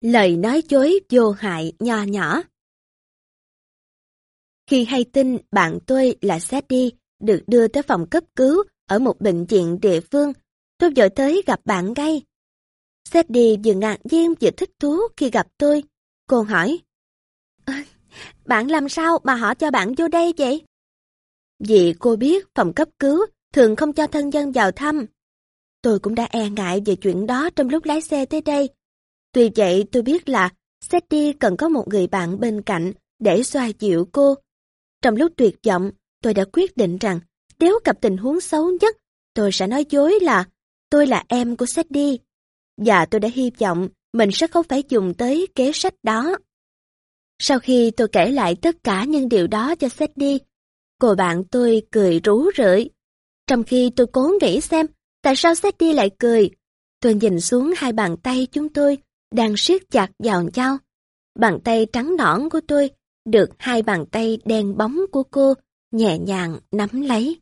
Lời nói dối vô hại nho nhỏ. Khi hay tin bạn tôi là Sadie được đưa tới phòng cấp cứu ở một bệnh viện địa phương, tôi vội tới gặp bạn ngay. Sadie vừa ngạc nhiên vừa thích thú khi gặp tôi. Cô hỏi, Bạn làm sao mà họ cho bạn vô đây vậy? Vì cô biết phòng cấp cứu thường không cho thân nhân vào thăm. Tôi cũng đã e ngại về chuyện đó trong lúc lái xe tới đây. Tuy vậy tôi biết là Sadie cần có một người bạn bên cạnh để xoa dịu cô. Trong lúc tuyệt vọng, tôi đã quyết định rằng nếu gặp tình huống xấu nhất, tôi sẽ nói dối là tôi là em của Sadie. Và tôi đã hy vọng mình sẽ không phải dùng tới kế sách đó. Sau khi tôi kể lại tất cả những điều đó cho Sadie, cô bạn tôi cười rú rượi. Trong khi tôi cố nghĩ xem tại sao Sadie lại cười, tôi nhìn xuống hai bàn tay chúng tôi đang siết chặt vào nhau. Bàn tay trắng nõn của tôi được hai bàn tay đen bóng của cô nhẹ nhàng nắm lấy.